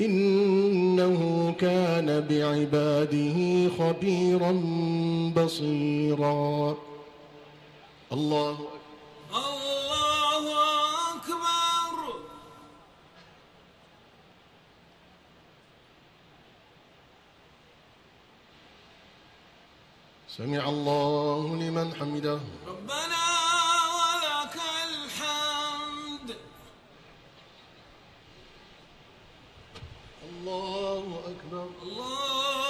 إنه كان بعباده خبيرا بصيرا. الله أكبر الله أكبر. سمع الله لمن حمده. ربنا الله أكبر. الله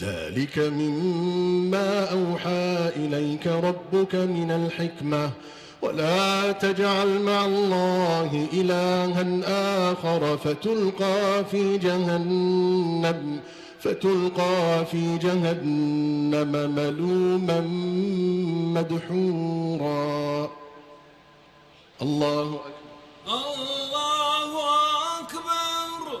ذلك مما أوحى إليك ربك من الحكمة. ولا تجعل مع الله إلها آخر فتلقى في جهنم فتلقى في جهنم ملوما مدحورا. الله أكبر. الله أكبر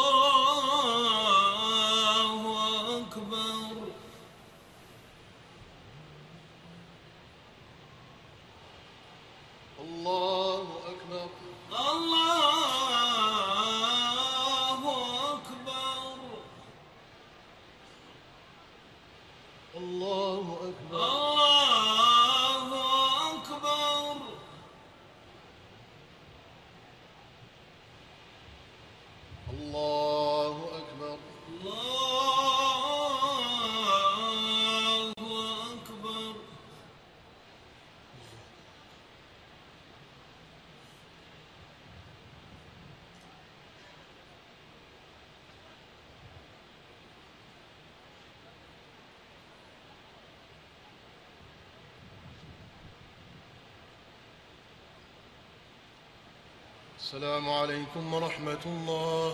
السلام عليكم ورحمة الله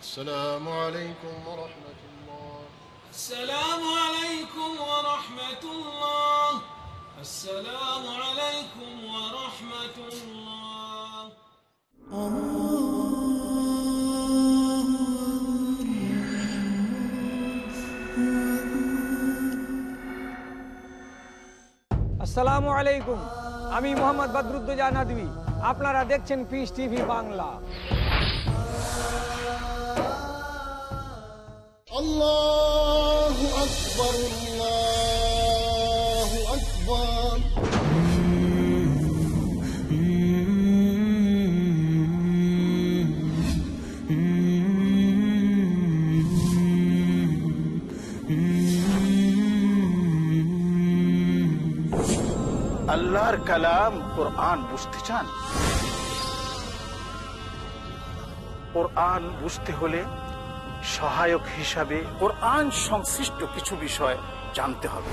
السلام عليكم ورحمة الله السلام عليكم ورحمة الله السلام عليكم ورحمة الله আসসালামু আলাইকুম আমি মোহাম্মদ বদরুদ্দোজা নদী আপনারা দেখছেন পিস টিভি বাংলা আল্লাহ আকবর আল্লাহ আকবর अल्लाहर कलाम কোরআন বুঝতে চান? কোরআন বুঝতে হলে সহায়ক হিসাবে কোরআন সংশ্লিষ্ট কিছু বিষয় জানতে হবে।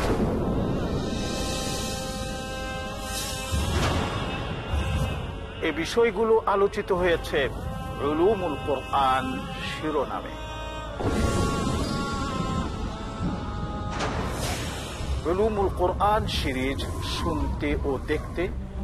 এ বিষয়গুলো আলোচিত হয়েছে রুলুমুল কোরআন শিরোনামে। রুলুমুল কোরআন সিরিজ শুনতে ও দেখতে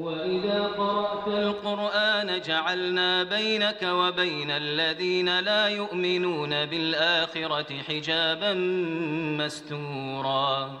وإذا قرأت القرآن جعلنا بينك وبين الذين لا يؤمنون بالآخرة حجابا مستورا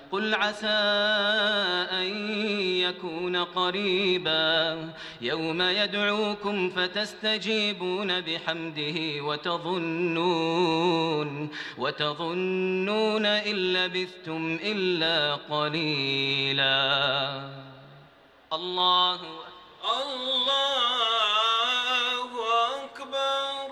قل عسى أن يكون قريبا يوم يدعوكم فتستجيبون بحمده وتظنون وتظنون إن لبثتم إلا قليلا. الله الله أكبر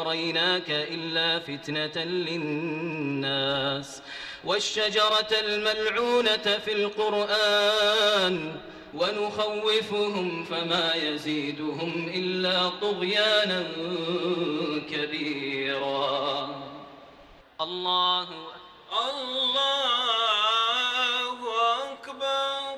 أريناك إلا فتنة للناس والشجرة الملعونة في القرآن ونخوفهم فما يزيدهم إلا طغيانا كبيرا. الله الله أكبر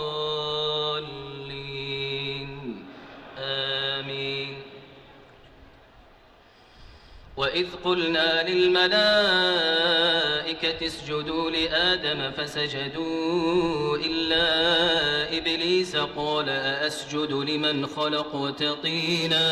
وإذ قلنا للملائكة اسجدوا لآدم فسجدوا إلا إبليس قال أأسجد لمن خلقت طينا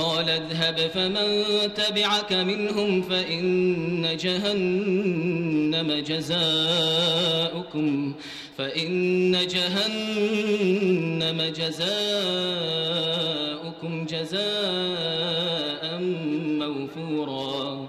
قال اذهب فمن تبعك منهم فإن جهنم جزاؤكم فإن جهنم جزاؤكم جزاء موفورا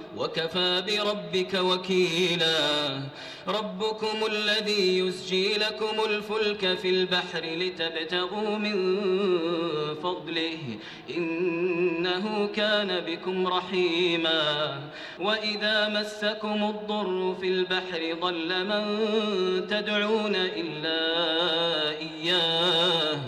وكفى بربك وكيلا. ربكم الذي يسجي لكم الفلك في البحر لتبتغوا من فضله. إنه كان بكم رحيما. وإذا مسكم الضر في البحر ضل من تدعون إلا إياه.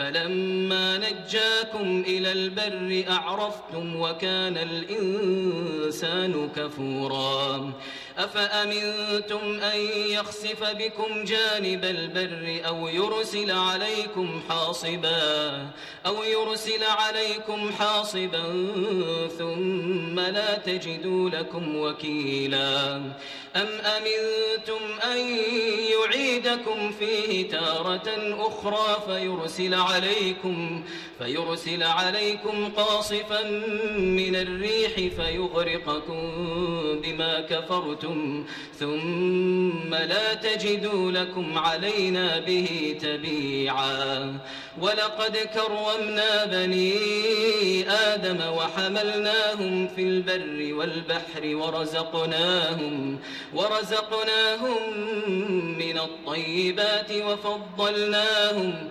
فلما نجاكم إلى البر أعرفتم وكان الإنسان كفورا أفأمنتم أن يخسف بكم جانب البر أو يرسل عليكم حاصبا أو يرسل عليكم حاصبا ثم لا تجدوا لكم وكيلا أم أمنتم أن يعيدكم فيه تارة أخرى فيرسل عليكم فيرسل عليكم قاصفا من الريح فيغرقكم بما كفرتم ثم لا تجدوا لكم علينا به تبيعا. ولقد كرمنا بني آدم وحملناهم في البر والبحر ورزقناهم ورزقناهم من الطيبات وفضلناهم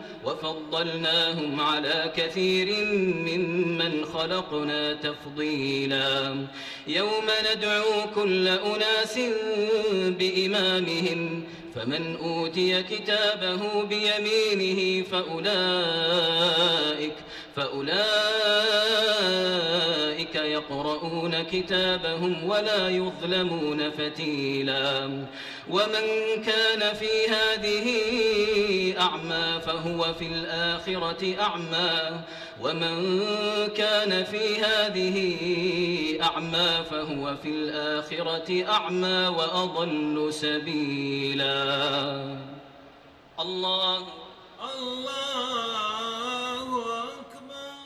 وفضلناهم على كثير ممن خلقنا تفضيلا. يوم ندعو كل أناس بإمامهم فمن أوتي كتابه بيمينه فأولئك فأولئك يقرؤون كتابهم ولا يظلمون فتيلا. ومن كان في هذه أعمى فهو في الآخرة أعمى. ومن كان في هذه أعمى فهو في الآخرة أعمى وأضل سبيلا. الله الله أكبر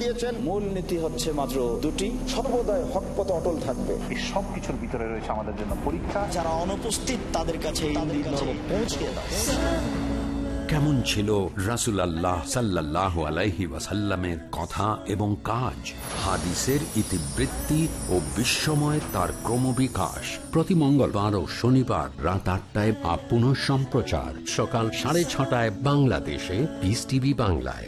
দিয়েছেন। মূল নীতি হচ্ছে মাত্র দুটি। সর্বদাই হক পথে অটল থাকবে। এই সব কিছুর ভিতরে রয়েছে আমাদের জন্য পরীক্ষা। যারা অনুপস্থিত তাদের কাছে পৌঁছে কেমন ছিল রাসুল আল্লাহ সাল্লাহ আলাইহি ওয়াসাল্লামের কথা এবং কাজ? হাদিসের ইতিবৃত্তি ও বিশ্বময় তার ক্রমবিকাশ। প্রতি মঙ্গলবার ও শনিবার রাত আটটায় বা পুনঃ সম্প্রচার সকাল সাড়ে ছটায় বাংলাদেশে পিস টিভি বাংলায়।